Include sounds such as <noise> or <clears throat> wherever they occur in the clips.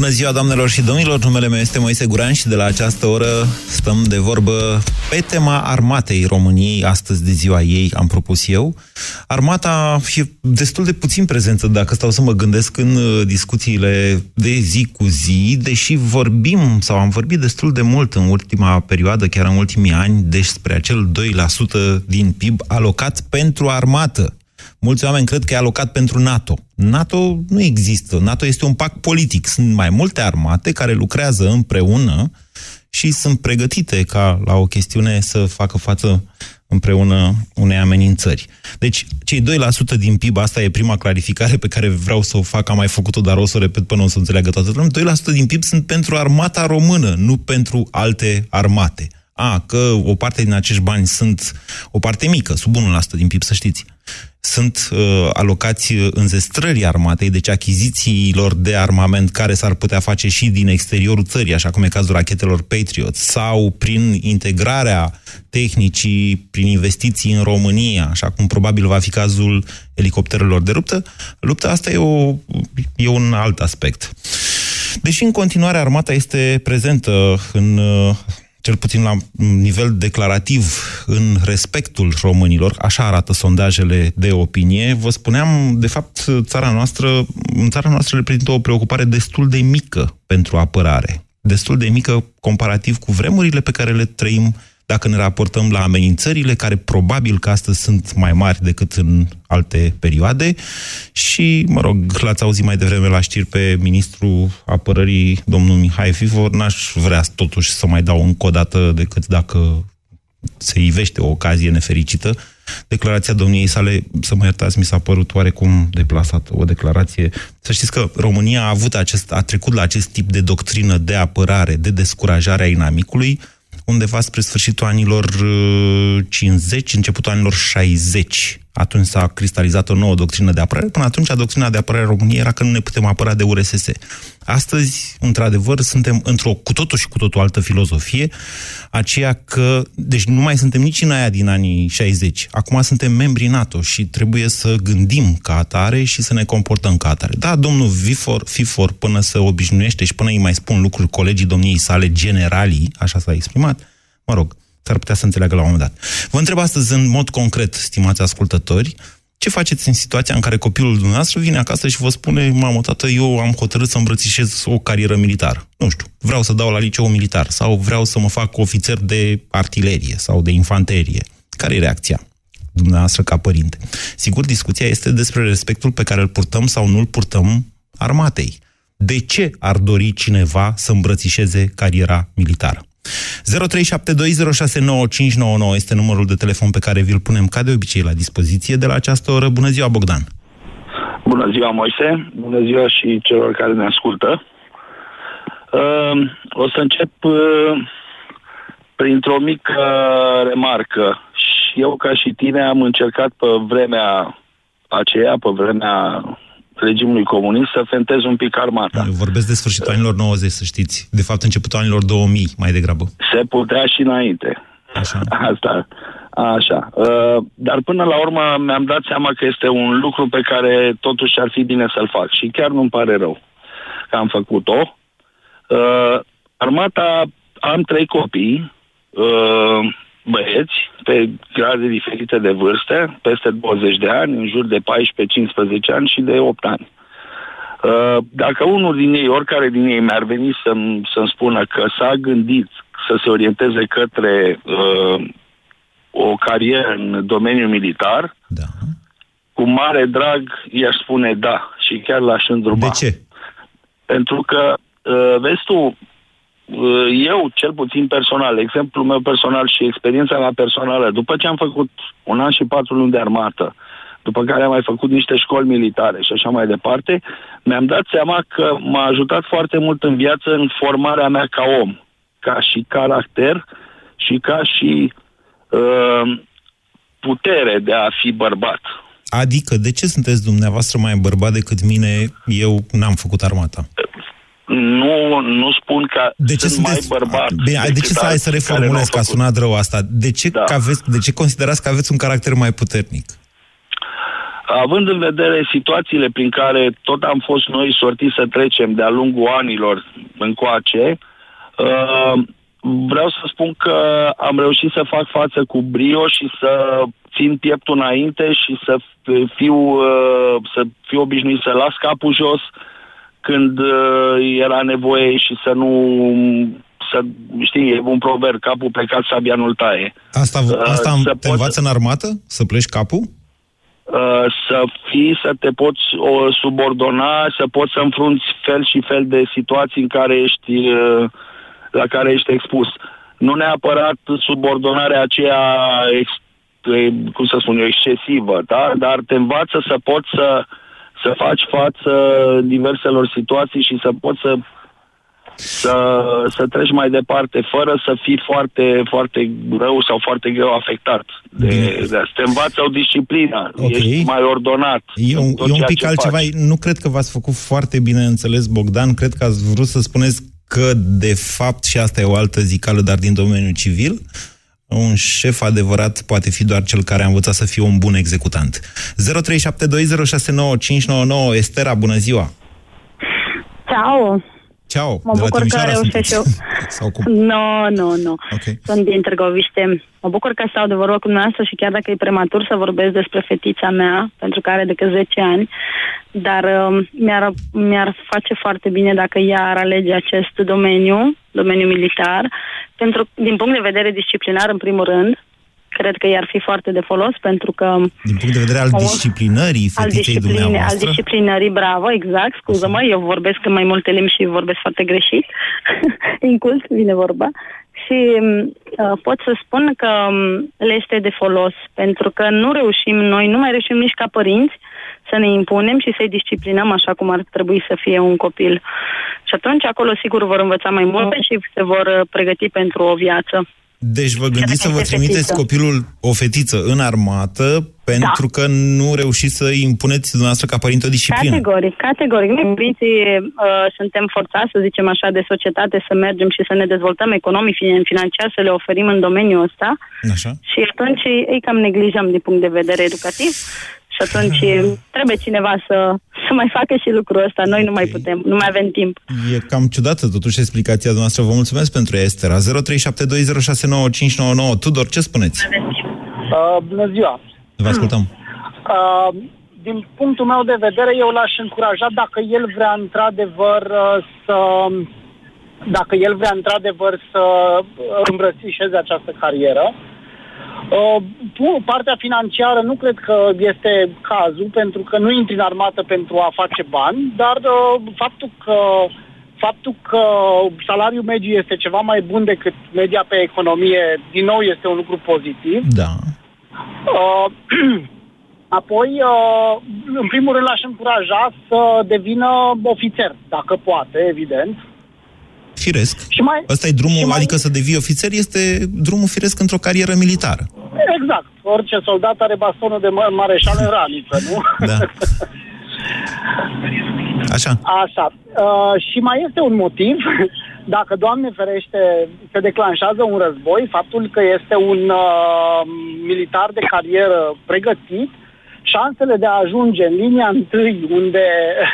Bună ziua, doamnelor și domnilor! Numele meu este Moise Guran și de la această oră stăm de vorbă pe tema armatei României. Astăzi, de ziua ei, am propus eu. Armata e destul de puțin prezentă, dacă stau să mă gândesc, în uh, discuțiile de zi cu zi, deși vorbim, sau am vorbit destul de mult în ultima perioadă, chiar în ultimii ani, despre acel 2% din PIB alocat pentru armată. Mulți oameni cred că e alocat pentru NATO. NATO nu există. NATO este un pact politic. Sunt mai multe armate care lucrează împreună și sunt pregătite ca la o chestiune să facă față împreună unei amenințări. Deci, cei 2% din PIB, asta e prima clarificare pe care vreau să o fac, am mai făcut-o, dar o să o repet până o să înțeleagă toată lumea, 2% din PIB sunt pentru armata română, nu pentru alte armate. A, că o parte din acești bani sunt o parte mică, sub 1% din PIB, să știți sunt uh, alocați înzestrării armatei, deci achizițiilor de armament care s-ar putea face și din exteriorul țării, așa cum e cazul rachetelor Patriot, sau prin integrarea tehnicii, prin investiții în România, așa cum probabil va fi cazul elicopterelor de luptă, lupta asta e, o, e un alt aspect. Deși în continuare armata este prezentă în uh, cel puțin la nivel declarativ, în respectul românilor, așa arată sondajele de opinie, vă spuneam, de fapt, țara noastră, în țara noastră reprezintă o preocupare destul de mică pentru apărare. Destul de mică comparativ cu vremurile pe care le trăim dacă ne raportăm la amenințările, care probabil că astăzi sunt mai mari decât în alte perioade. Și, mă rog, l-ați auzit mai devreme la știri pe ministrul apărării, domnul Mihai Fivor, n-aș vrea totuși să mai dau încă o dată decât dacă se ivește o ocazie nefericită. Declarația domniei sale, să mă iertați, mi s-a părut oarecum deplasată, o declarație. Să știți că România a avut acest, a trecut la acest tip de doctrină de apărare, de descurajare a inamicului, undeva spre sfârșitul anilor 50, uh, începutul anilor 60. Atunci s-a cristalizat o nouă doctrină de apărare. Până atunci, doctrina de apărare a României era că nu ne putem apăra de URSS. Astăzi, într-adevăr, suntem într-o cu totul și cu totul altă filozofie, aceea că, deci nu mai suntem nici în aia din anii 60. Acum suntem membri NATO și trebuie să gândim ca atare și să ne comportăm ca atare. Da, domnul Vifor, Fifor, până să obișnuiește și până îi mai spun lucruri colegii domniei sale, generalii, așa s-a exprimat, mă rog, s-ar putea să înțeleagă la un moment dat. Vă întreb astăzi în mod concret, stimați ascultători, ce faceți în situația în care copilul dumneavoastră vine acasă și vă spune, mamă, tată, eu am hotărât să îmbrățișez o carieră militară. Nu știu, vreau să dau la liceu militar sau vreau să mă fac ofițer de artilerie sau de infanterie. Care e reacția dumneavoastră ca părinte? Sigur, discuția este despre respectul pe care îl purtăm sau nu îl purtăm armatei. De ce ar dori cineva să îmbrățișeze cariera militară? 0372069599 este numărul de telefon pe care vi-l punem ca de obicei la dispoziție de la această oră. Bună ziua, Bogdan! Bună ziua, Moise! Bună ziua și celor care ne ascultă! Uh, o să încep uh, printr-o mică remarcă. Și eu, ca și tine, am încercat pe vremea aceea, pe vremea regimului comunist să fentez un pic armata. Eu vorbesc de sfârșitul anilor 90, să știți. De fapt, începutul anilor 2000, mai degrabă. Se putea și înainte. Așa. <laughs> Asta. Așa. Uh, dar până la urmă mi-am dat seama că este un lucru pe care totuși ar fi bine să-l fac. Și chiar nu-mi pare rău că am făcut-o. Uh, armata, am trei copii. Uh, băieți pe grade diferite de vârste, peste 20 de ani, în jur de 14-15 ani și de 8 ani. Uh, dacă unul din ei, oricare din ei mi-ar veni să-mi, să spună că s-a gândit să se orienteze către uh, o carieră în domeniul militar, da. cu mare drag i-aș spune da și chiar l-aș îndrupa. De ce? Pentru că, uh, vezi tu, Uh, eu, cel puțin personal, exemplul meu personal și experiența mea personală, după ce am făcut un an și patru luni de armată, după care am mai făcut niște școli militare și așa mai departe, mi-am dat seama că m-a ajutat foarte mult în viață în formarea mea ca om, ca și caracter și ca și uh, putere de a fi bărbat. Adică, de ce sunteți dumneavoastră mai bărbat decât mine? Eu n-am făcut armata. Nu, nu spun că de ce sunt sunteți... mai bărbat. Bine, de ce să hai să reformulez, că a sunat rău asta? De ce, da. că aveți, de ce considerați că aveți un caracter mai puternic? Având în vedere situațiile prin care tot am fost noi sortiți să trecem de-a lungul anilor încoace, uh, vreau să spun că am reușit să fac față cu brio și să țin pieptul înainte și să fiu, uh, să fiu obișnuit să las capul jos când uh, era nevoie și să nu să știi, e un proverb, capul plecat sabia nu-l taie. Asta, asta uh, te pot... învață în armată? Să pleci capul? Uh, să fii, să te poți o, subordona, să poți să înfrunți fel și fel de situații în care ești, uh, la care ești expus. Nu neapărat subordonarea aceea, ex, cum să spun eu, excesivă, da? dar te învață să poți să, să faci față diverselor situații și să poți să să, să treci mai departe fără să fii foarte, foarte rău sau foarte greu afectat. De, de asta. Te învață o disciplină, okay. ești mai ordonat. E un, e un pic altceva. Faci. Nu cred că v-ați făcut foarte bine înțeles, Bogdan. Cred că ați vrut să spuneți că, de fapt, și asta e o altă zicală, dar din domeniul civil, un șef adevărat poate fi doar cel care a învățat să fie un bun executant. 0372069599 Estera, bună ziua! Ciao! Ceau, mă bucur că reușesc eu. <laughs> Sau cum? Nu, nu, nu. Sunt din Târgoviște. Mă bucur că stau de vorbă cu dumneavoastră și chiar dacă e prematur să vorbesc despre fetița mea, pentru că are decât 10 ani, dar uh, mi-ar, mi-ar face foarte bine dacă ea ar alege acest domeniu, domeniul militar, pentru, din punct de vedere disciplinar, în primul rând, cred că i-ar fi foarte de folos pentru că... Din punct de vedere al disciplinării fetiței al discipline, dumneavoastră? Al disciplinării, bravo, exact, scuză-mă, eu vorbesc în mai multe limbi și vorbesc foarte greșit. <laughs> Incult vine vorba. Și uh, pot să spun că um, le este de folos, pentru că nu reușim noi, nu mai reușim nici ca părinți să ne impunem și să-i disciplinăm așa cum ar trebui să fie un copil. Și atunci acolo sigur vor învăța mai multe și se vor uh, pregăti pentru o viață. Deci vă gândiți să vă trimiteți fetiță. copilul, o fetiță, în armată pentru da. că nu reușiți să impuneți dumneavoastră ca părinte o disciplină. Categoric, categoric. Noi, părinții, uh, suntem forțați, să zicem așa, de societate să mergem și să ne dezvoltăm economic, financiar, să le oferim în domeniul ăsta. Așa. Și atunci îi cam neglijăm din punct de vedere educativ. Și atunci trebuie cineva să, să mai facă și lucrul ăsta. Noi nu mai putem, nu mai avem timp. E cam ciudată totuși explicația noastră. Vă mulțumesc pentru ea, Estera. 0372069599. Tudor, ce spuneți? Uh, bună ziua! Vă ascultăm. Uh, din punctul meu de vedere, eu l-aș încuraja dacă el vrea într-adevăr uh, să dacă el vrea într-adevăr să îmbrățișeze această carieră, Uh, partea financiară nu cred că este cazul, pentru că nu intri în armată pentru a face bani, dar uh, faptul că faptul că salariul mediu este ceva mai bun decât media pe economie, din nou este un lucru pozitiv. Da. Uh, <clears throat> apoi, uh, în primul rând, l-aș încuraja să devină ofițer, dacă poate, evident. Firesc. Și mai, Asta e drumul, mai, adică să devii ofițer este drumul firesc într-o carieră militară. Exact. Orice soldat are bastonul de mareșal în raniță, nu? <laughs> Da. Așa. Așa. Uh, și mai este un motiv. <laughs> Dacă, Doamne ferește, se declanșează un război, faptul că este un uh, militar de carieră pregătit, șansele de a ajunge în linia întâi, unde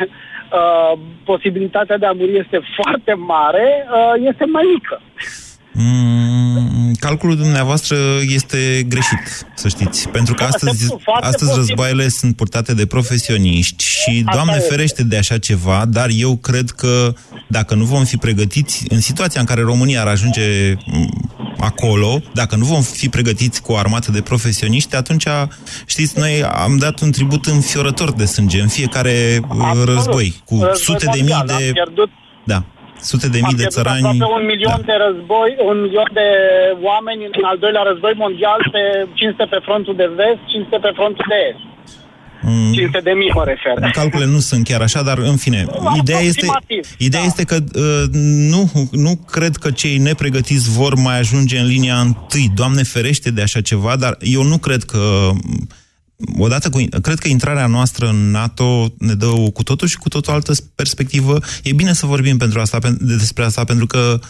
<laughs> uh, posibilitatea de a muri este foarte mare, uh, este mai mică. Mm, calculul dumneavoastră este greșit, să știți. Pentru că astăzi, <laughs> astăzi războaiele sunt purtate de profesioniști și, Doamne ferește de așa ceva, dar eu cred că dacă nu vom fi pregătiți, în situația în care România ar ajunge mm, acolo, dacă nu vom fi pregătiți cu o armată de profesioniști, atunci, știți, noi am dat un tribut înfiorător de sânge în fiecare uh, Absolut. război, cu război sute de mii de... Da sute de mii de țărani. Aproape un milion da. de război, un milion de oameni în al doilea război mondial, pe 500 pe frontul de vest, 500 pe frontul de est. Mm. 500 de mii mă refer. Calculele nu sunt chiar așa, dar în fine. Ideea este, ideea da. este că uh, nu, nu cred că cei nepregătiți vor mai ajunge în linia întâi. Doamne ferește de așa ceva, dar eu nu cred că odată cu, cred că intrarea noastră în NATO ne dă o, cu totul și cu totul altă perspectivă. E bine să vorbim pentru asta, despre asta, pentru că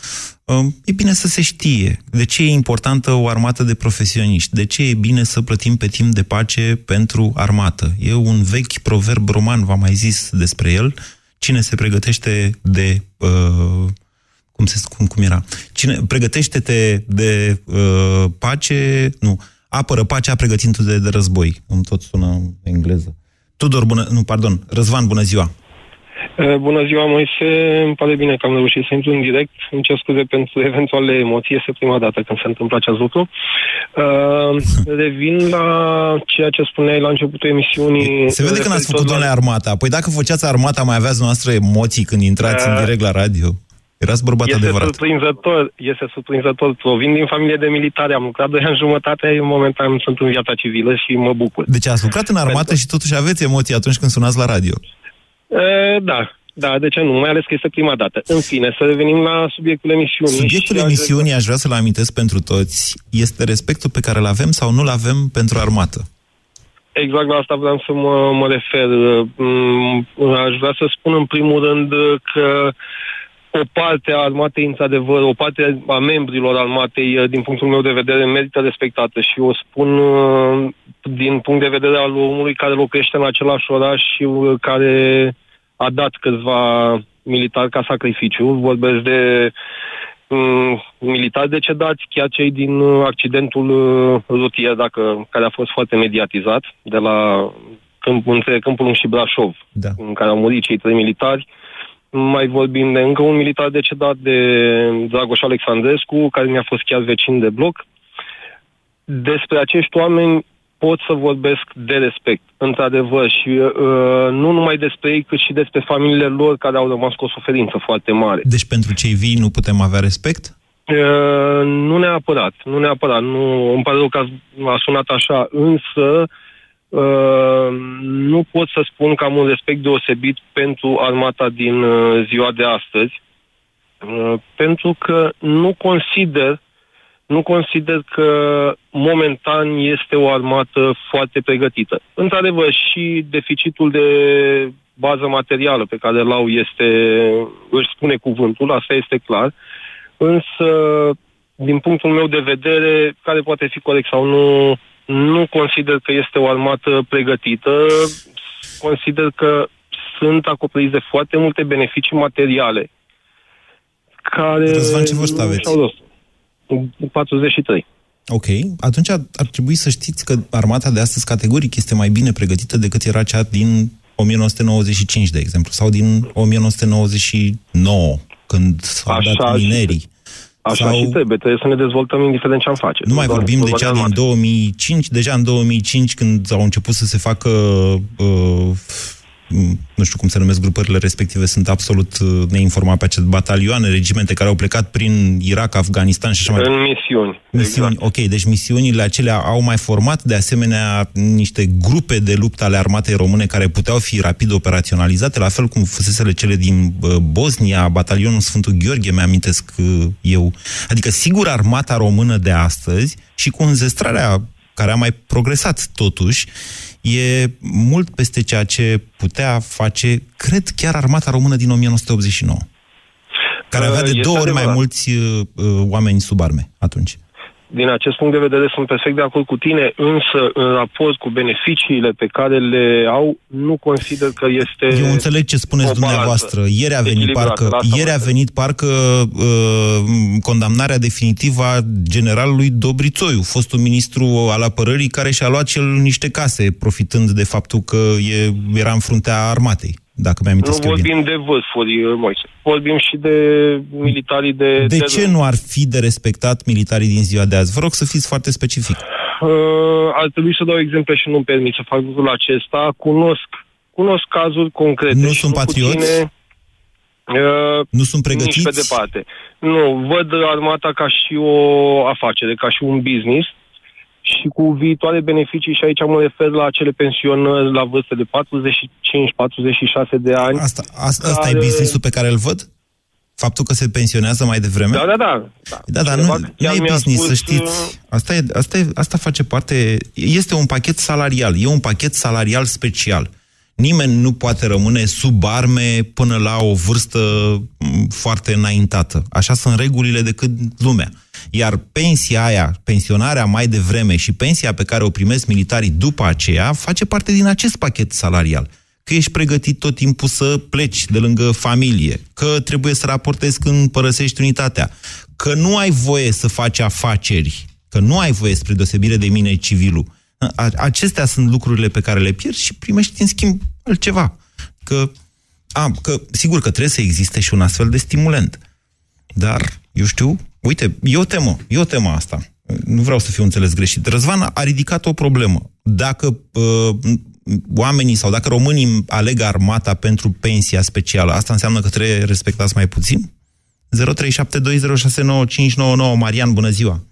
uh, e bine să se știe de ce e importantă o armată de profesioniști, de ce e bine să plătim pe timp de pace pentru armată. E un vechi proverb roman, v-am mai zis despre el, cine se pregătește de... Uh, cum, se, cum, cum era? Cine, pregătește-te de uh, pace, nu, apără pacea pregătindu-te de, de război. Îmi tot sună în engleză. Tudor, bună, nu, pardon, Răzvan, bună ziua! Uh, bună ziua, Moise. Îmi pare bine că am reușit să intru în direct. Îmi cer scuze pentru eventuale emoții. Este prima dată când se întâmplă acest lucru. Uh, <laughs> revin la ceea ce spuneai la începutul emisiunii. Se vede că n-ați făcut, la... armata. Păi dacă făceați armata, mai aveați noastră emoții când intrați uh, în direct la radio. Erați bărbat este adevărat. Surprinzător, este surprinzător. Provin din familie de militari, am lucrat doi ani jumătate, în momentan sunt în viața civilă și mă bucur. Deci ați lucrat în armată Pentru... și totuși aveți emoții atunci când sunați la radio. E, da, da, de ce nu? Mai ales că este prima dată. În fine, să revenim la subiectul emisiunii. Subiectul emisiunii, aș vrea să-l amintesc pentru toți, este respectul pe care îl avem sau nu-l avem pentru armată. Exact la asta vreau să mă, mă refer. Mm, aș vrea să spun în primul rând că o parte a armatei, într-adevăr, o parte a membrilor armatei, uh, din punctul meu de vedere, merită respectată și o spun uh, din punct de vedere al omului care locuiește în același oraș și uh, care a dat câțiva militari ca sacrificiu. Vorbesc de um, militari decedați, chiar cei din accidentul rutier, dacă, care a fost foarte mediatizat, de la câmp, între Câmpul și Brașov, da. în care au murit cei trei militari. Uh, mai vorbim de încă un militar decedat de Dragoș Alexandrescu, care mi-a fost chiar vecin de bloc. Despre acești oameni pot să vorbesc de respect, într-adevăr, și uh, nu numai despre ei, cât și despre familiile lor care au rămas cu o suferință foarte mare. Deci pentru cei vii nu putem avea respect? Uh, nu neapărat, nu neapărat. Nu, îmi pare rău că a sunat așa, însă uh, Uh, nu pot să spun că am un respect deosebit pentru armata din uh, ziua de astăzi, uh, pentru că nu consider nu consider că momentan este o armată foarte pregătită. Într-adevăr, și deficitul de bază materială pe care îl au este, își spune cuvântul, asta este clar, însă, din punctul meu de vedere, care poate fi corect sau nu, nu consider că este o armată pregătită. Consider că sunt acoperiți de foarte multe beneficii materiale care... Răzvan, ce vârstă aveți? 43. Ok. Atunci ar, ar trebui să știți că armata de astăzi categoric este mai bine pregătită decât era cea din 1995, de exemplu, sau din 1999, când s-au dat minerii. Așa sau... și trebuie, trebuie să ne dezvoltăm indiferent ce am face. Nu mai vorbim de cea din 2005, deja în 2005 când au început să se facă uh, nu știu cum se numesc grupările respective, sunt absolut uh, neinformat pe acest batalioane, regimente care au plecat prin Irak, Afganistan și așa mai departe. În misiuni. Misiuni, exact. ok. Deci misiunile acelea au mai format de asemenea niște grupe de luptă ale armatei române care puteau fi rapid operaționalizate, la fel cum fusesele cele din uh, Bosnia, batalionul Sfântul Gheorghe, mi-amintesc uh, eu. Adică, sigur, armata română de astăzi și cu înzestrarea care a mai progresat totuși, e mult peste ceea ce putea face, cred, chiar armata română din 1989, care avea de două ori mai mulți uh, oameni sub arme atunci din acest punct de vedere sunt perfect de acord cu tine, însă în raport cu beneficiile pe care le au, nu consider că este Eu înțeleg ce spuneți dumneavoastră. Ieri a venit parcă, ieri a venit parcă uh, condamnarea definitivă a generalului Dobrițoiu, fostul ministru al apărării, care și-a luat cel niște case, profitând de faptul că e, era în fruntea armatei dacă mi-am Nu vorbim bine. de vârfuri, Moise. Vorbim și de militarii de... De ce nu ar fi de respectat militarii din ziua de azi? Vă rog să fiți foarte specific. Uh, ar trebui să dau exemple și nu-mi permit să fac lucrul acesta. Cunosc, cunosc cazuri concrete. Nu sunt patrioți? Puține, Uh, nu sunt pregătiți? Nici pe departe. Nu, văd armata ca și o afacere, ca și un business și cu viitoare beneficii și aici mă refer la acele pensionări la vârstă de 45-46 de ani. Asta, asta, care... asta e business-ul pe care îl văd? Faptul că se pensionează mai devreme? Da, da, da. Da, da dar nu, nu e business, spus, să știți. Uh, asta, e, asta, e, asta face parte... Este un pachet salarial. E un pachet salarial special. Nimeni nu poate rămâne sub arme până la o vârstă foarte înaintată. Așa sunt regulile decât lumea. Iar pensia aia, pensionarea mai devreme și pensia pe care o primesc militarii după aceea, face parte din acest pachet salarial că ești pregătit tot timpul să pleci de lângă familie, că trebuie să raportezi când părăsești unitatea, că nu ai voie să faci afaceri, că nu ai voie spre deosebire de mine civilul. Acestea sunt lucrurile pe care le pierzi și primești în schimb altceva. Că, a, că sigur că trebuie să existe și un astfel de stimulent. Dar, eu știu, uite, e o temă, e o temă asta. Nu vreau să fiu înțeles greșit. Răzvan a ridicat o problemă. Dacă uh, oamenii sau dacă românii aleg armata pentru pensia specială, asta înseamnă că trebuie respectați mai puțin? 0372069599 Marian, bună ziua!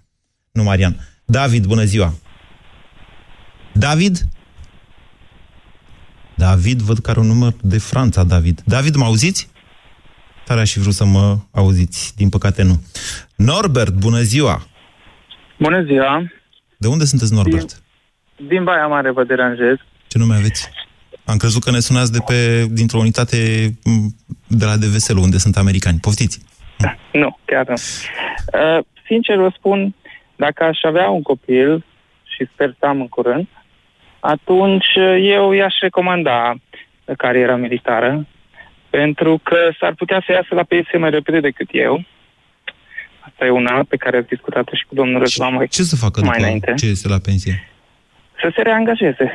Nu Marian. David, bună ziua! David? David, văd că are un număr de Franța, David. David, mă auziți? Tare aș fi vrut să mă auziți, din păcate nu. Norbert, bună ziua! Bună ziua! De unde sunteți, Norbert? Din, din Baia Mare vă deranjez. Ce nume aveți? Am crezut că ne sunați de pe, dintr-o unitate de la DVSL, unde sunt americani. Poftiți! <laughs> Nu, chiar nu. Uh, sincer vă spun, dacă aș avea un copil, și sper să am în curând, atunci eu i-aș recomanda cariera militară, pentru că s-ar putea să iasă la pensie mai repede decât eu. Asta e una pe care ați discutat și cu domnul Răzvan mai Ce să facă mai după înainte. ce este la pensie? Să se reangajeze.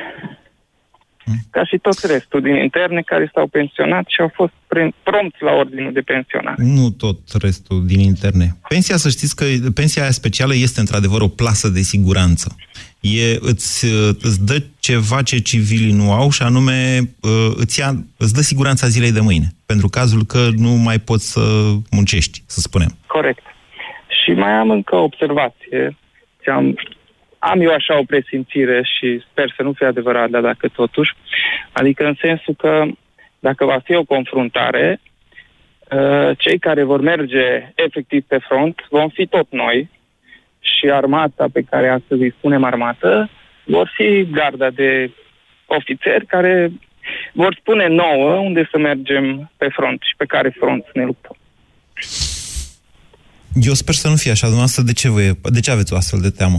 Hmm? Ca și tot restul din interne care s-au pensionat și au fost prompt la ordinul de pensionare. Nu tot restul din interne. Pensia, să știți că pensia aia specială este într-adevăr o plasă de siguranță. E, îți, îți dă ceva ce civilii nu au și anume uh, îți, ia, îți dă siguranța zilei de mâine. Pentru cazul că nu mai poți să muncești, să spunem. Corect. Și mai am încă o observație. Am am eu așa o presimțire și sper să nu fie adevărat, dar dacă totuși, adică în sensul că dacă va fi o confruntare, uh, cei care vor merge efectiv pe front vom fi tot noi și armata pe care astăzi îi spunem armată vor fi garda de ofițeri care vor spune nouă unde să mergem pe front și pe care front să ne luptăm. Eu sper să nu fie așa. Dumneavoastră, de ce, vă, de ce aveți o astfel de teamă?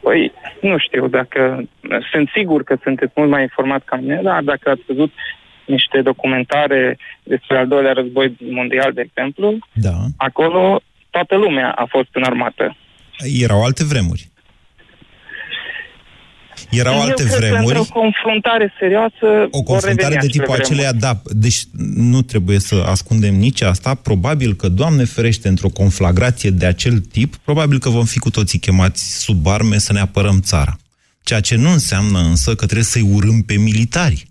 Păi, nu știu dacă... Sunt sigur că sunteți mult mai informat ca mine, dar dacă ați văzut niște documentare despre al doilea război mondial, de exemplu, da. acolo toată lumea a fost în armată. Erau alte vremuri. Erau Eu alte cred vremuri. Că o confruntare serioasă. O confruntare de tipul acelea, da. Deci nu trebuie să ascundem nici asta. Probabil că, Doamne ferește, într-o conflagrație de acel tip, probabil că vom fi cu toții chemați sub arme să ne apărăm țara. Ceea ce nu înseamnă însă că trebuie să-i urâm pe militari.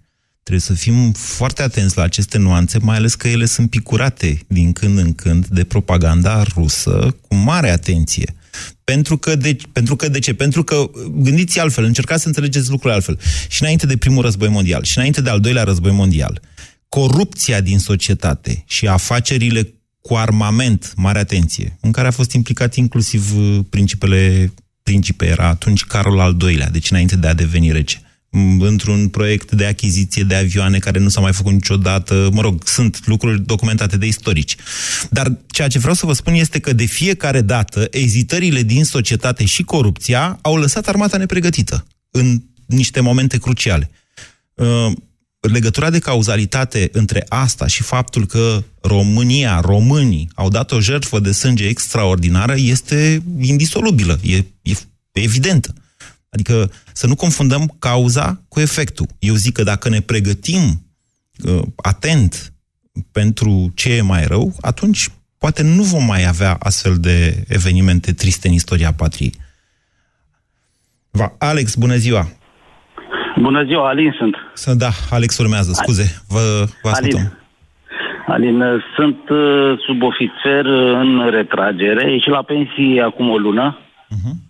Trebuie să fim foarte atenți la aceste nuanțe, mai ales că ele sunt picurate din când în când de propaganda rusă cu mare atenție. Pentru că, de, pentru că de ce? Pentru că gândiți altfel, încercați să înțelegeți lucrurile altfel. Și înainte de primul război mondial, și înainte de al doilea război mondial, corupția din societate și afacerile cu armament, mare atenție, în care a fost implicat inclusiv uh, principele principe, era atunci Carol al II-lea, deci înainte de a deveni rege într-un proiect de achiziție de avioane care nu s-a mai făcut niciodată. Mă rog, sunt lucruri documentate de istorici. Dar ceea ce vreau să vă spun este că de fiecare dată ezitările din societate și corupția au lăsat armata nepregătită în niște momente cruciale. Uh, legătura de cauzalitate între asta și faptul că România, românii au dat o jertfă de sânge extraordinară este indisolubilă, e, e evidentă. Adică să nu confundăm cauza cu efectul. Eu zic că dacă ne pregătim uh, atent pentru ce e mai rău, atunci poate nu vom mai avea astfel de evenimente triste în istoria patriei. Va, Alex, bună ziua! Bună ziua, Alin sunt. Să, da, Alex urmează, scuze, vă, vă ascultăm. Alin, Alin sunt uh, subofițer în retragere, și la pensie acum o lună. Uh-huh.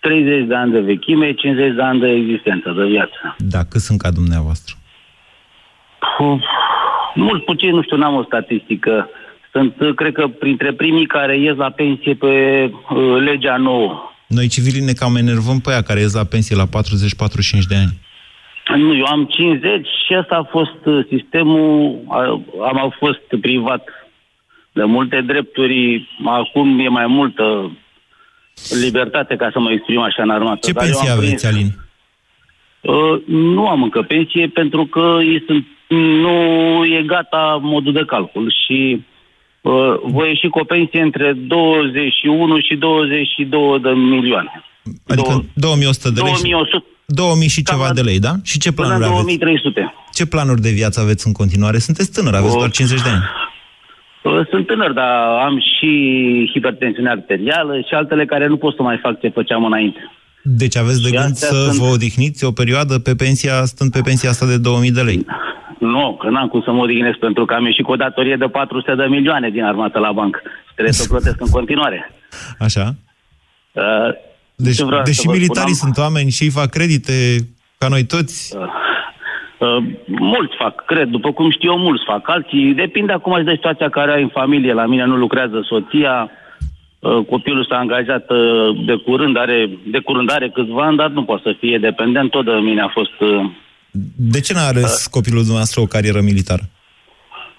30 de ani de vechime, 50 de ani de existență, de viață. Da, cât sunt ca dumneavoastră? Uf, mult puțin, nu știu, n-am o statistică Sunt, uh, cred că, printre primii care ies la pensie pe uh, legea nouă. Noi civilii ne cam enervăm pe aia care ies la pensie la 40-45 de ani. Nu, eu am 50 și asta a fost uh, sistemul, a- am fost privat de multe drepturi, acum e mai multă libertate ca să mă exprim așa în armată. Ce Dar eu pensie am aveți, prins- Alin? Uh, nu am încă pensie pentru că ei sunt, nu e gata modul de calcul și uh, voi ieși cu o pensie între 21 și 22 de milioane. Adică Două- 2100 de lei și 2100 2000 și Cam ceva la- de lei, da? Și ce până planuri în aveți? 2300. Ce planuri de viață aveți în continuare? Sunteți tânăr, aveți O- doar 50 de ani. Uh, Sunt tânăr, dar am și hipertensiune arterială și altele care nu pot să mai fac ce făceam înainte. Deci aveți de Și gând astea să sunt- vă odihniți o perioadă pe pensia, stând pe pensia asta de 2000 de lei. Nu, că n-am cum să mă odihnesc pentru că am ieșit cu o datorie de 400 de milioane din armată la bancă. Și trebuie să o plătesc în continuare. <laughs> Așa? Uh, Deci, ce vreau să deși vă militarii spuneam? sunt oameni și ei fac credite ca noi toți, Uh, mulți fac, cred, după cum știu eu, mulți fac. Alții, depinde acum și de situația care ai în familie. La mine nu lucrează soția, uh, copilul s-a angajat uh, de curând, are, de curând are câțiva ani, dar nu poate să fie dependent. Tot de mine a fost... Uh, de ce n-a ales copilul dumneavoastră o carieră militară?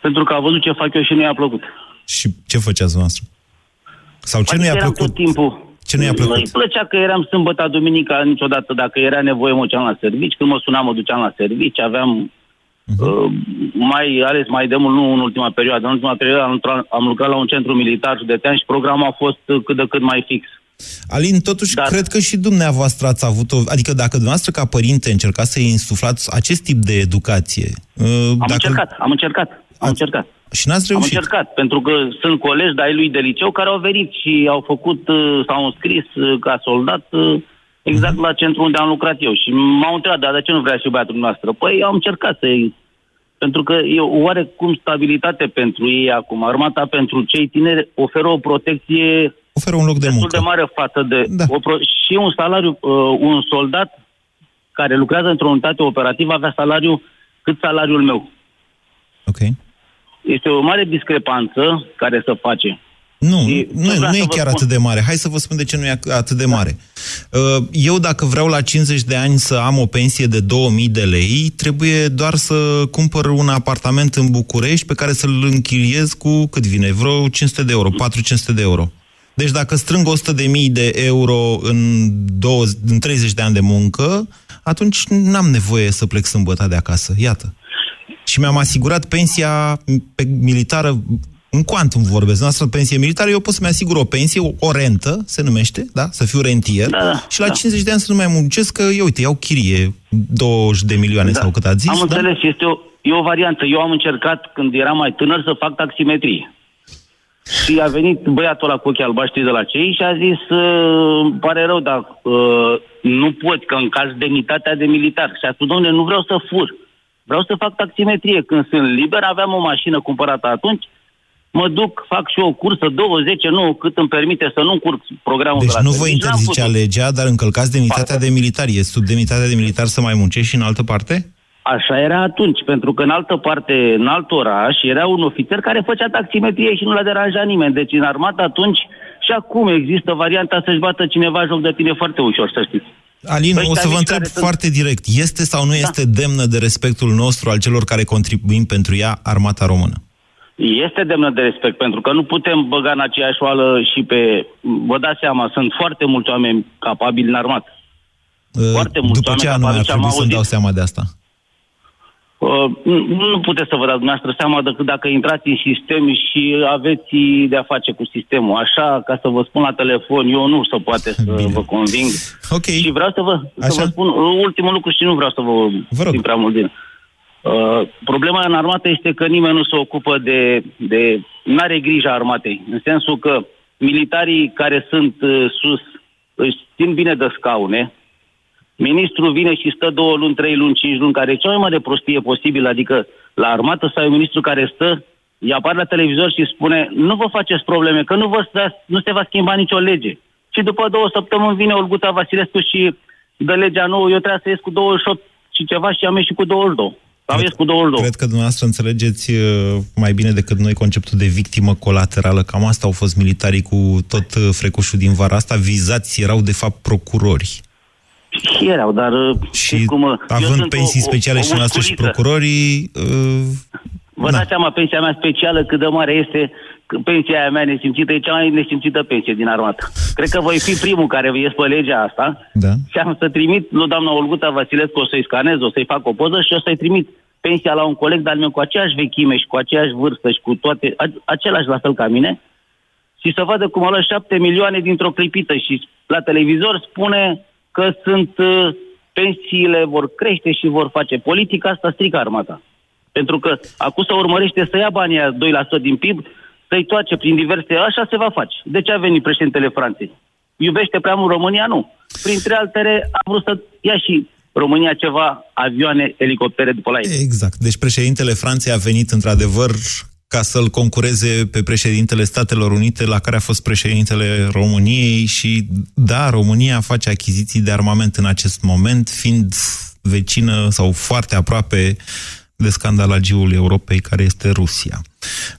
pentru că a văzut ce fac eu și nu i-a plăcut. Și ce făceați dumneavoastră? Sau ce nu Adică i-a eram plăcut? tot timpul. Ce nu i-a plăcut? Nu-i plăcea că eram sâmbătă, duminica, niciodată. Dacă era nevoie, mă duceam la servici. Când mă sunam, mă duceam la servici. Aveam Mhm. uh, mai ales mai de mult, nu în ultima perioadă. În ultima perioadă am, lucrat- am lucrat la un centru militar județean și programul a fost uh, cât de cât mai fix. Alin, totuși, Dar- cred că și dumneavoastră ați avut o... Adică dacă dumneavoastră, ca părinte, încercați să-i insuflați acest tip de educație... uh, Am dacă... încercat, am încercat, am Ați- încercat. Și n-ați Am reușit. încercat, pentru că sunt colegi de-ai lui de liceu care au venit și au făcut, uh, s-au înscris uh, ca soldat uh, exact Mhm. la centru unde am lucrat eu. Și m-au întrebat, dar de ce nu vrea și băiatul noastră? Păi am încercat să pentru că e o oarecum stabilitate pentru ei acum. Armata pentru cei tineri oferă o protecție Oferă un loc de destul muncă. de mare față de... Da. O pro- și un salariu, uh, un soldat care lucrează într-o unitate operativă avea salariu cât salariul meu. Ok. Este o mare discrepanță care se face. Nu, Și nu, ce vreau nu să e vă chiar spun? atât de mare. Hai să vă spun de ce nu e atât de mare. Uh, Eu, dacă vreau la 50 de ani să am o pensie de 2000 de lei, trebuie doar să cumpăr un apartament în București pe care să-l închiriez cu, cât vine, vreo 500 de euro, 400 de euro. Deci dacă strâng 100 de mii de euro în, 20, în 30 de ani de muncă, atunci n-am nevoie să plec sâmbătă de acasă. Iată. Și mi-am asigurat pensia pe militară, în quantum vorbesc, noastră pensie militară, eu pot să-mi asigur o pensie, o, o rentă, se numește, da? Să fiu rentier. Da, da, și la da. 50 de ani să nu mai muncesc, că, eu, uite, iau chirie 20 de milioane sau cât ați zis, Da. Am da? înțeles, este o, e o variantă. Eu am încercat când eram mai tânăr să fac taximetrie. Și a venit băiatul ăla cu ochii albaștri de la cei și a zis, "Uh, îmi pare rău, dar uh, nu pot, că încalci demnitatea de militar. Și a spus, domnule, nu vreau să fur. Vreau să fac taximetrie. Când sunt liber, aveam o mașină cumpărată atunci, mă duc, fac și o cursă, 20, nu, cât îmi permite să nu încurc programul Deci de la nu vă serviciu. N-am interzicea putut. legea, dar încălcați demnitatea Parcă. de militar. E sub demnitatea de militar să mai muncești și în altă parte? Așa era atunci, pentru că în altă parte, în alt oraș, era un ofițer care făcea taximetrie și nu l-a deranjat nimeni. Deci în armată atunci și acum există varianta să-și bată cineva joc de tine foarte ușor, să știți. Alin, Păi, o să dar vă nici întreb care sunt- foarte direct. Este sau nu este demnă de respectul nostru al celor care contribuim pentru ea armata română? Este demnă de respect, pentru că nu putem băga în aceeași oală și pe... Vă dați seama, sunt foarte mulți oameni capabili în armată. Foarte mulți După ce oameni anume ar capabili și am trebui să-mi auzit. dau seama de asta? Uh, nu nu puteți să vă dați dumneavoastră seama decât dacă intrați în sistem și aveți de-a face cu sistemul. Așa, ca să vă spun la telefon, eu nu se poate să Bine. vă conving. Ok. Și vreau să vă, să Așa? vă spun ultimul lucru și nu vreau să vă, Vă rog. țin prea mult din. Uh, problema în armată este că nimeni nu se ocupă de... de n-are grijă armatei. În sensul că militarii care sunt uh, sus își țin bine de scaune, Ministrul vine și stă două luni, trei luni, cinci luni, care e cea mai mare prostie posibil, adică la armată să ai un ministru care stă, îi apare la televizor și spune nu vă faceți probleme, că nu, vă sta, nu se va schimba nicio lege. Și după două săptămâni vine Olguța Vasilescu și dă legea nouă, eu trebuie să ies cu 28 și ceva și am ieșit cu 22. Sau ies cu două două. Cred că dumneavoastră înțelegeți uh, mai bine decât noi conceptul de victimă colaterală. Cam asta au fost militarii cu tot uh, frecușul din vara asta. Vizați erau, de fapt, procurori. Și erau, dar... uh, Și cum, uh, eu având sunt pensii o- o- speciale o și dumneavoastră și musculiță. procurorii... Uh, Vă da. dați seama, pensia mea specială cât de mare este, că pensia aia mea nesimțită, e cea mai nesimțită pensie din armată. Cred că voi fi primul care ies pe legea asta Da. și am să trimit lui doamna Olguța Vasilescu, o să-i scanez, o să-i fac o poză și o să-i trimit pensia la un coleg de-al meu cu aceeași vechime și cu aceeași vârstă și cu toate, a- același la fel ca mine, și să vadă cum a luat șapte milioane dintr-o clipită și la televizor spune că sunt uh, pensiile vor crește și vor face politica asta strică armata. Pentru că acum se urmărește să ia banii aia 2% din PIB, să-i toace prin diverse... Așa se va face. De ce a venit președintele Franței? Iubește prea mult România? Nu. Printre altele a vrut să ia și România ceva avioane, elicoptere după la ei. Exact. Deci președintele Franței a venit într-adevăr ca să-l concureze pe președintele Statelor Unite, la care a fost președintele României și, da, România face achiziții de armament în acest moment, fiind vecină sau foarte aproape de scandalagiul Europei, care este Rusia.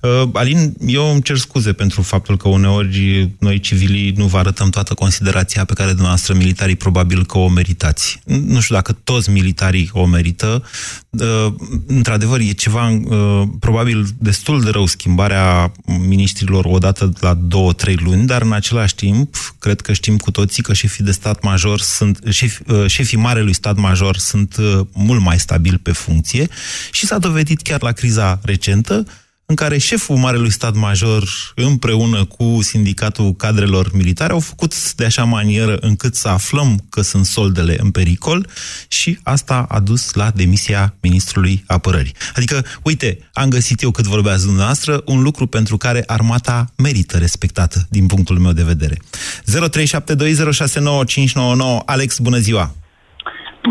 Uh, Alin, eu îmi cer scuze pentru faptul că uneori noi civilii nu vă arătăm toată considerația pe care dumneavoastră militarii probabil că o meritați. Nu știu dacă toți militarii o merită. Uh, Într-adevăr, e ceva uh, probabil destul de rău schimbarea ministrilor odată la două, trei luni, dar în același timp, cred că știm cu toții că șefii de stat major sunt, șefi, uh, șefii marelui stat major sunt uh, mult mai stabili pe funcție și s-a dovedit chiar la criza recentă în care șeful Marelui Stat Major împreună cu sindicatul cadrelor militare au făcut de așa manieră încât să aflăm că sunt soldele în pericol și asta a dus la demisia ministrului apărării. Adică, uite, am găsit eu cât vorbeați dumneavoastră un lucru pentru care armata merită respectată din punctul meu de vedere. 0372069599 Alex, bună ziua!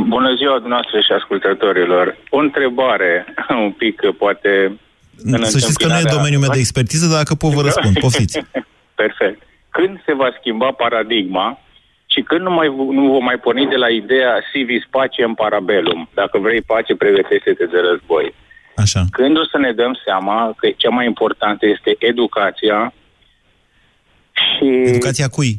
Bună ziua dumneavoastră și ascultătorilor. O întrebare, un pic, poate... în Să știți că nu e întâmpinarea- domeniul meu de expertiză, dar dacă pot vă răspund, poftiți. <laughs> Perfect. Când se va schimba paradigma și când nu, mai, nu vom mai porni de la ideea civis pacem parabellum, dacă vrei pace, pregătește-te de război. Așa. Când o să ne dăm seama că cea mai importantă este educația și Educația cui?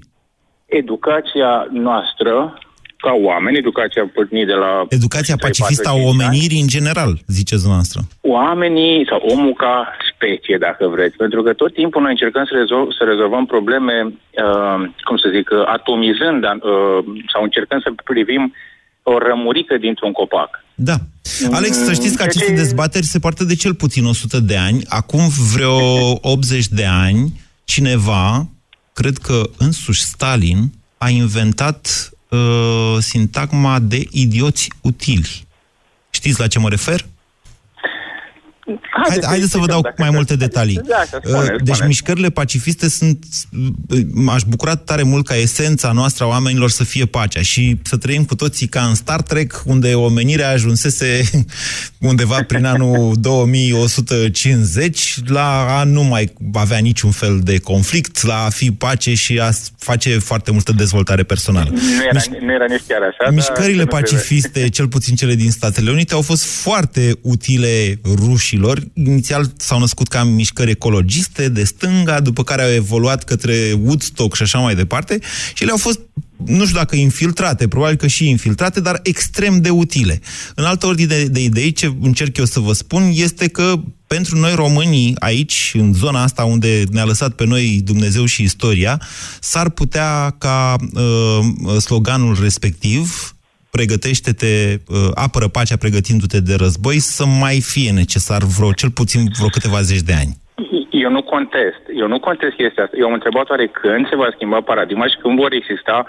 educația noastră ca oameni, educația pornind de la... Educația 3, 4, pacifistă a 5 ani. omenirii în general, ziceți dumneavoastră. oamenii sau omul ca specie, dacă vreți. Pentru că tot timpul noi încercăm să, rezolv, să rezolvăm probleme, uh, cum să zic, uh, atomizând uh, sau încercăm să privim o rămurică dintr-un copac. Da. Alex, să știți că ceea aceste ce- dezbateri se poartă de cel puțin 100 de ani. Acum vreo 80 de ani, cineva, cred că însuși Stalin, a inventat uh, sintagma de idioți utili. Știți la ce mă refer? Haide, haideți să vă dau dacă mai vreți. multe detalii. Da, să spune, Uh, Deci spune. mișcările pacifiste sunt... uh, M-aș bucura tare mult ca esența noastră a oamenilor să fie pacea și să trăim cu toții ca în Star Trek, unde omenirea ajunsese <laughs> undeva prin anul <laughs> 2150 la a nu mai avea niciun fel de conflict, la a fi pace și a face foarte multă dezvoltare personală. Nu era, Miș- nu era nici chiar așa. dar Mișcările să nu se- pacifiste, cel puțin cele din Statele Unite, au fost foarte utile rușilor. Inițial s-au născut ca mișcări ecologiste de stânga, după care au evoluat către Woodstock și așa mai departe și le-au fost nu știu dacă infiltrate, probabil că și infiltrate, dar extrem de utile. În altă ordine de, de idei, ce încerc eu să vă spun este că pentru noi românii aici, în zona asta unde ne-a lăsat pe noi Dumnezeu și istoria, s-ar putea ca uh, sloganul respectiv pregătește-te, uh, apără pacea pregătindu-te de război, să mai fie necesar vreo, cel puțin vreo câteva zeci de ani. Eu nu contest. Eu nu contest chestia asta. Eu am întrebat oare când se va schimba paradigma și când vor exista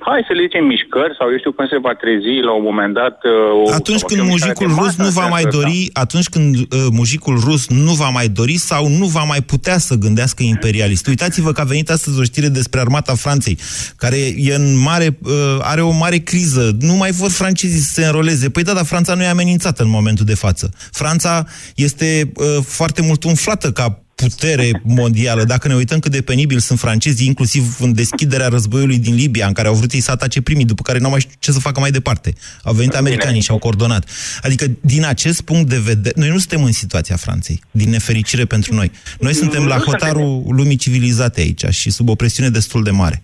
hai să le zicem mișcări sau eu știu când se va trezi la un moment dat uh, o, Atunci sau când o mișcare mujicul de rus masă nu în va mai sensul ăsta. dori, atunci când uh, mujicul rus nu va mai dori sau nu va mai putea să gândească imperialist. Uitați-vă că a venit astăzi o știre despre armata Franței, care e în mare, uh, are o mare criză. Nu mai vor francezii să se înroleze. Păi da, dar Franța nu e amenințată în momentul de față. Franța este uh, foarte mult umflată ca putere mondială. Dacă ne uităm cât de penibil sunt francezii, inclusiv în deschiderea războiului din Libia, în care au vrut ei să atace primii, după care n-au mai știut ce să facă mai departe. Au venit americanii și au coordonat. Adică, din acest punct de vedere, noi nu suntem în situația Franței, din nefericire pentru noi. Noi suntem la hotarul lumii civilizate aici și sub o presiune destul de mare.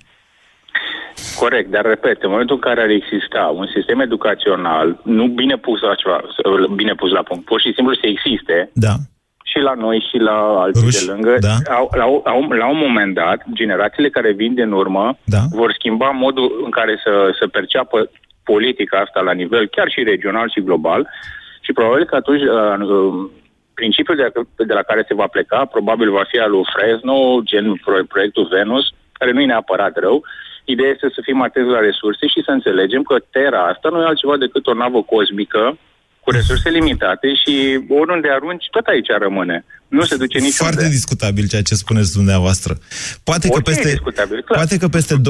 Corect, dar repet, în momentul în care ar exista un sistem educațional nu bine pus la, ceva, bine pus la punct, pur și simplu să existe, da. Și la noi și la alții Ruși, de lângă, da. au, la, la, la un moment dat, generațiile care vin din urmă Da. vor schimba modul în care să, să perceapă politica asta la nivel chiar și regional și global și probabil că atunci uh, uh, principiul de, de la care se va pleca probabil va fi al lui Fresno, gen pro- proiectul Venus, care nu e neapărat rău. Ideea este să fim atenți la resurse și să înțelegem că Terra asta nu e altceva decât o navă cosmică cu resurse limitate și oriunde arunci, tot aici rămâne. Nu se duce niciunde. Foarte discutabil ceea ce spuneți dumneavoastră. Poate că, Orice e peste, discutabil, clar. poate că peste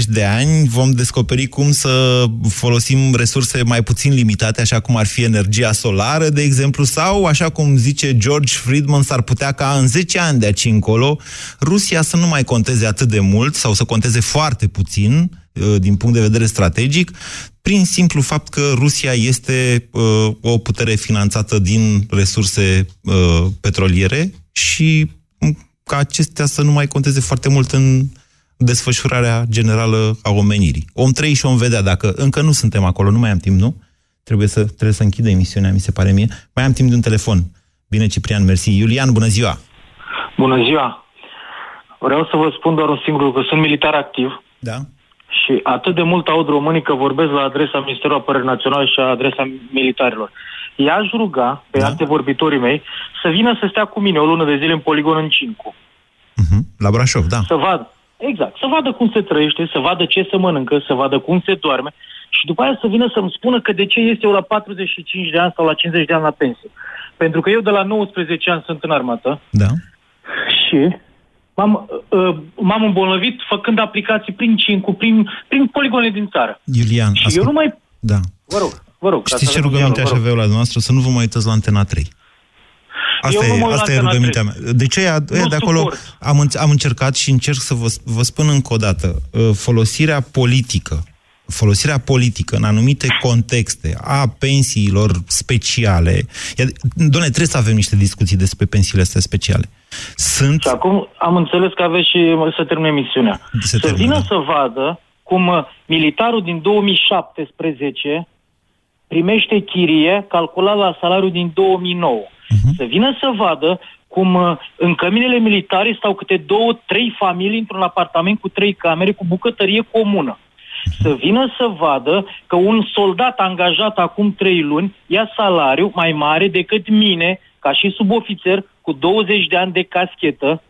20-30 de ani vom descoperi cum să folosim resurse mai puțin limitate, așa cum ar fi energia solară, de exemplu, sau, așa cum zice George Friedman, s-ar putea ca în 10 ani de aici încolo Rusia să nu mai conteze atât de mult sau să conteze foarte puțin uh, din punct de vedere strategic, prin simplu fapt că Rusia este uh, o putere finanțată din resurse uh, petroliere și m, ca acestea să nu mai conteze foarte mult în desfășurarea generală a omenirii. Om trăi și om vedea, dacă încă nu suntem acolo, nu mai am timp, nu? Trebuie să, trebuie să închid emisiunea, mi se pare mie. Mai am timp de un telefon. Bine, Ciprian, mersi. Iulian, bună ziua! Bună ziua! Vreau să vă spun doar un singur lucru. Sunt militar activ Da? Și atât de mult aud românii că vorbesc la adresa Ministerului Apărării Naționale și a adresa militarilor. I-aș ruga pe Da. antevorbitorii mei să vină să stea cu mine o lună de zile în poligon în Cincu. Mhm. La Brașov, da. Să vadă, exact, să vadă cum se trăiește, să vadă ce se mănâncă, să vadă cum se doarme și după aia să vină să-mi spună că de ce este eu la 45 de ani sau la 50 de ani la pensie. Pentru că eu de la 19 ani sunt în armată, Da. și m-am, uh, m-am îmbolnăvit făcând aplicații prin Cincu, prin, prin poligoane din țară. Iulian, Și eu nu mai... Da. Vă rog, vă rog. ca Știți să ce avem rugăminte dialog, aș vă rog. avea eu la dumneavoastră? Să nu vă mai uitați la Antena 3. Asta Eu nu mă e, uit la asta e Antena rugămintea 3. mea. De ce ea, ea de acolo suport. am, înț- am încercat și încerc să vă, vă spun încă o dată. uh, Folosirea politică, folosirea politică în anumite contexte a pensiilor speciale. Doamne, trebuie să avem niște discuții despre pensiile astea speciale. Sunt... Și acum am înțeles că aveți și să termine emisiunea. Se să termină, vină da. să vadă cum uh, militarul din 2017 primește chirie calculat la salariul din 2009. Mhm. Să vină să vadă cum uh, în căminele militare stau câte două, trei familii într-un apartament cu trei camere cu bucătărie comună. Mhm. Să vină să vadă că un soldat angajat acum trei luni ia salariu mai mare decât mine, ca și subofițer, cu 20 de ani de caschetă.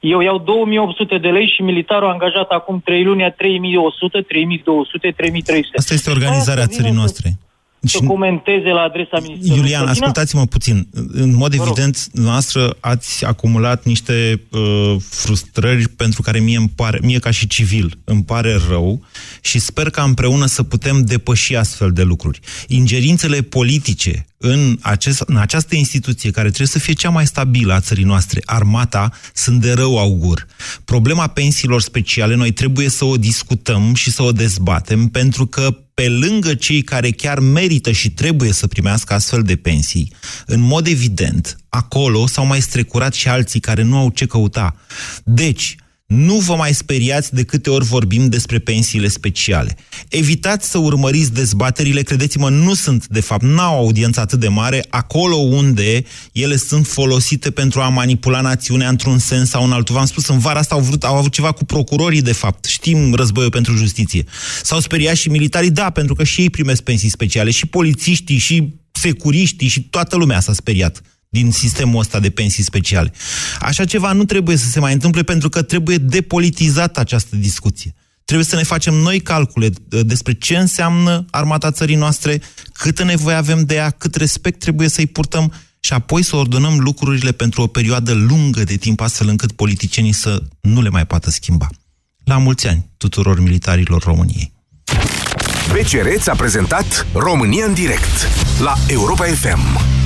Eu iau 2800 de lei și militarul angajat acum 3 luni ia 3100, 3200, 3300. Asta este organizarea Aia să țării vină noastre. Să, să comenteze la adresa ministerului. Iulian, Să vină- ascultați-mă puțin. În mod Vă rog. evident, noastră ați acumulat niște uh, frustrări pentru care mie îmi pare, mie ca și civil, îmi pare rău și sper ca împreună să putem depăși astfel de lucruri. Ingerințele politice în, acest, în această instituție, care trebuie să fie cea mai stabilă a țării noastre, armata, sunt de rău augur. Problema pensiilor speciale, noi trebuie să o discutăm și să o dezbatem, pentru că pe lângă cei care chiar merită și trebuie să primească astfel de pensii, în mod evident, acolo s-au mai strecurat și alții care nu au ce căuta. Deci, nu vă mai speriați de câte ori vorbim despre pensiile speciale. Evitați să urmăriți dezbaterile, credeți-mă, nu sunt, de fapt, n-au audiență atât de mare, acolo unde ele sunt folosite pentru a manipula națiunea într-un sens sau în altul. V-am spus, în vara asta au, vrut, au avut ceva cu procurorii, de fapt. Știm războiul pentru justiție. S-au speriat și militarii, da, pentru că și ei primesc pensii speciale, și polițiștii, și securiștii, și toată lumea s-a speriat din sistemul ăsta de pensii speciale. Așa ceva nu trebuie să se mai întâmple pentru că trebuie depolitizată această discuție. Trebuie să ne facem noi calcule uh, despre ce înseamnă armata țării noastre, câtă nevoie avem de ea, cât respect trebuie să-i purtăm și apoi să ordonăm lucrurile pentru o perioadă lungă de timp astfel încât politicienii să nu le mai poată schimba. La mulți ani tuturor militarilor României! BCR ți-a prezentat România în direct la Europa FM